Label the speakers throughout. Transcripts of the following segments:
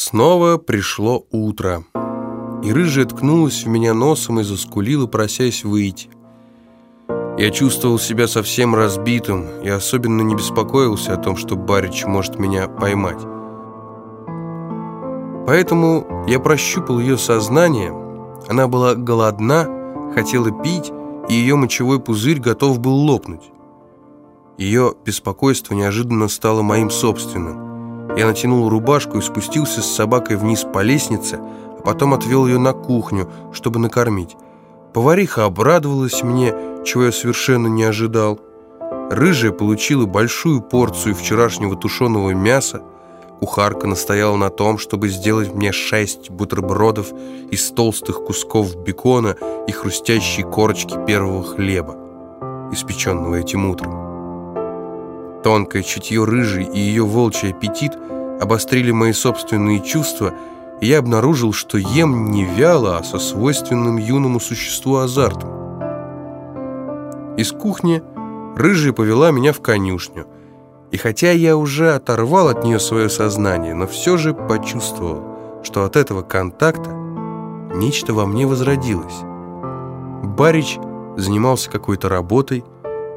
Speaker 1: Снова пришло утро, и рыжая ткнулась в меня носом и заскулила, просясь выйти. Я чувствовал себя совсем разбитым и особенно не беспокоился о том, что Барич может меня поймать. Поэтому я прощупал ее сознание. Она была голодна, хотела пить, и ее мочевой пузырь готов был лопнуть. Ее беспокойство неожиданно стало моим собственным. Я натянул рубашку и спустился с собакой вниз по лестнице, а потом отвел ее на кухню, чтобы накормить. Повариха обрадовалась мне, чего я совершенно не ожидал. Рыжая получила большую порцию вчерашнего тушеного мяса. Кухарка настояла на том, чтобы сделать мне шесть бутербродов из толстых кусков бекона и хрустящей корочки первого хлеба, испеченного этим утром. Тонкое чутье рыжий и ее волчий аппетит обострили мои собственные чувства, и я обнаружил, что ем не вяло, а со свойственным юному существу азартом. Из кухни рыжая повела меня в конюшню, и хотя я уже оторвал от нее свое сознание, но все же почувствовал, что от этого контакта нечто во мне возродилось. Барич занимался какой-то работой,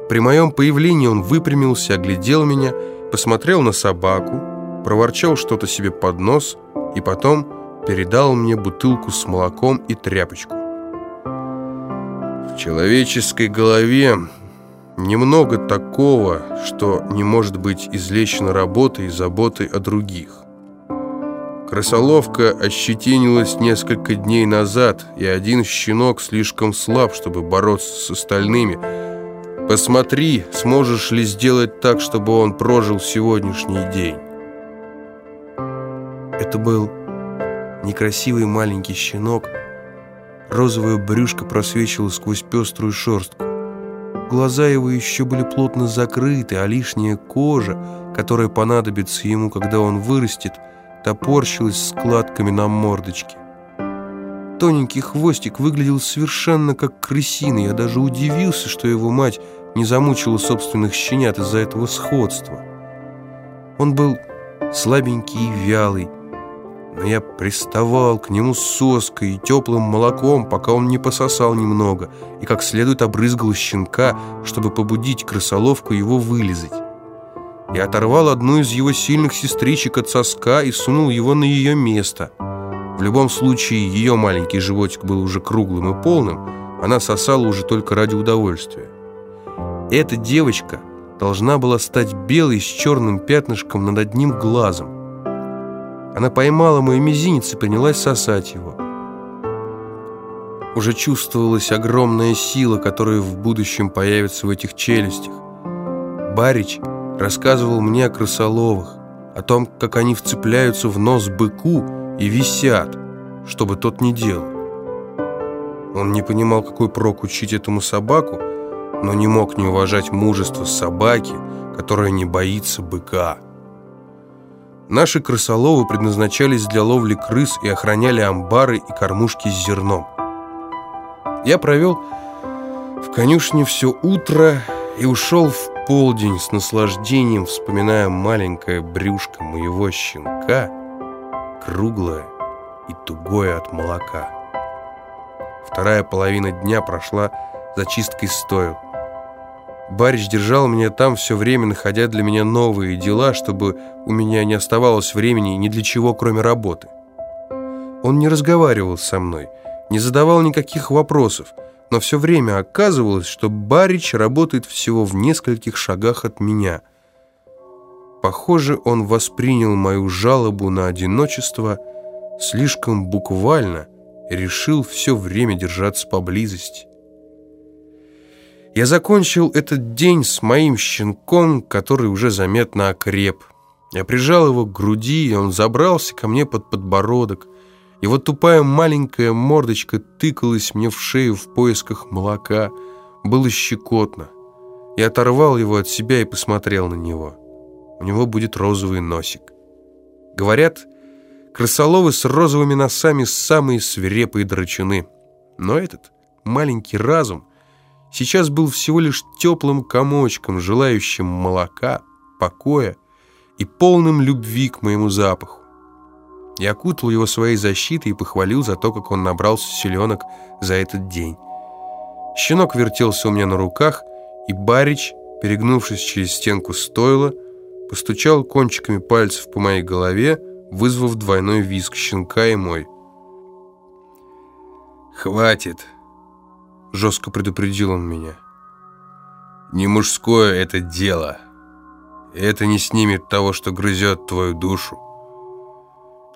Speaker 1: при моем появлении он выпрямился, оглядел меня, посмотрел на собаку, проворчал что-то себе под нос и потом передал мне бутылку с молоком и тряпочку. В человеческой голове немного такого, что не может быть излечено работой и заботой о других. Крысоловка ощетинилась несколько дней назад, и один щенок слишком слаб, чтобы бороться с остальными – Посмотри, сможешь ли сделать так, чтобы он прожил сегодняшний день. Это был некрасивый маленький щенок. Розовое брюшко просвечивало сквозь пеструю шерстку. Глаза его еще были плотно закрыты, а лишняя кожа, которая понадобится ему, когда он вырастет, топорщилась складками на мордочке. Тоненький хвостик выглядел совершенно как крысиный. Я даже удивился, что его мать не замучила собственных щенят из-за этого сходства. Он был слабенький и вялый, но я приставал к нему с соской и теплым молоком, пока он не пососал немного и как следует обрызгал щенка, чтобы побудить крысоловку его вылезать. Я оторвал одну из его сильных сестричек от соска и сунул его на ее место – в любом случае, ее маленький животик был уже круглым и полным, она сосала уже только ради удовольствия. Эта девочка должна была стать белой с черным пятнышком над одним глазом. Она поймала мой мизинец и принялась сосать его. Уже чувствовалась огромная сила, которая в будущем появится в этих челюстях. Барич рассказывал мне о крысоловых, о том, как они вцепляются в нос быку и висят, чтобы тот не делал. Он не понимал, какой прок учить этому собаку, но не мог не уважать мужество собаки, которая не боится быка. Наши крысоловы предназначались для ловли крыс и охраняли амбары и кормушки с зерном. Я провел в конюшне все утро и ушел в полдень с наслаждением, вспоминая маленькое брюшко моего щенка – круглое и тугое от молока. Вторая половина дня прошла за чисткой стоил. Барич держал меня там все время, находя для меня новые дела, чтобы у меня не оставалось времени ни для чего, кроме работы. Он не разговаривал со мной, не задавал никаких вопросов, но все время оказывалось, что Барич работает всего в нескольких шагах от меня – Похоже, он воспринял мою жалобу на одиночество слишком буквально решил все время держаться поблизости. Я закончил этот день с моим щенком, который уже заметно окреп. Я прижал его к груди, и он забрался ко мне под подбородок. Его тупая маленькая мордочка тыкалась мне в шею в поисках молока. Было щекотно. Я оторвал его от себя и посмотрел на него у него будет розовый носик. Говорят, крысоловы с розовыми носами самые свирепые драчуны. Но этот маленький разум сейчас был всего лишь теплым комочком, желающим молока, покоя и полным любви к моему запаху. Я окутал его своей защитой и похвалил за то, как он набрался селенок за этот день. Щенок вертелся у меня на руках, и Барич, перегнувшись через стенку стойла, постучал кончиками пальцев по моей голове, вызвав двойной визг щенка и мой. «Хватит!» — жестко предупредил он меня. «Не мужское это дело. Это не снимет того, что грызет твою душу.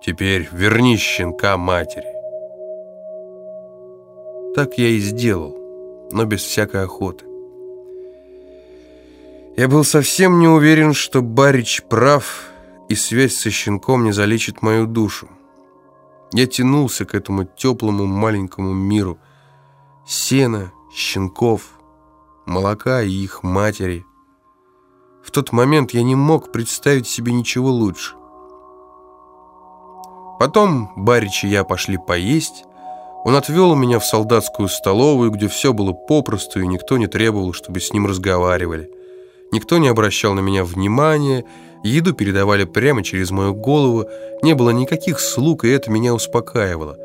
Speaker 1: Теперь верни щенка матери». Так я и сделал, но без всякой охоты. Я был совсем не уверен, что Барич прав, и связь со щенком не залечит мою душу. Я тянулся к этому теплому маленькому миру. Сена, щенков, молока и их матери. В тот момент я не мог представить себе ничего лучше. Потом Барич и я пошли поесть. Он отвел меня в солдатскую столовую, где все было попросту, и никто не требовал, чтобы с ним разговаривали. Никто не обращал на меня внимания, еду передавали прямо через мою голову, не было никаких слуг, и это меня успокаивало.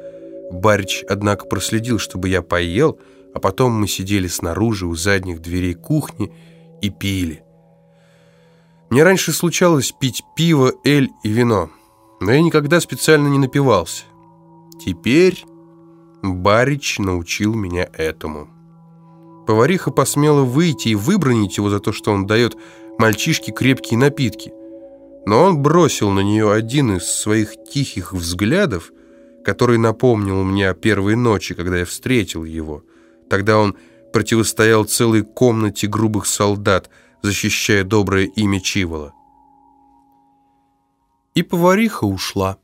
Speaker 1: Барич, однако, проследил, чтобы я поел, а потом мы сидели снаружи у задних дверей кухни и пили. Мне раньше случалось пить пиво, эль и вино, но я никогда специально не напивался. Теперь Барич научил меня этому. Повариха посмела выйти и выбронить его за то, что он дает мальчишке крепкие напитки. Но он бросил на нее один из своих тихих взглядов, который напомнил мне о первой ночи, когда я встретил его. Тогда он противостоял целой комнате грубых солдат, защищая доброе имя Чивола. И повариха ушла.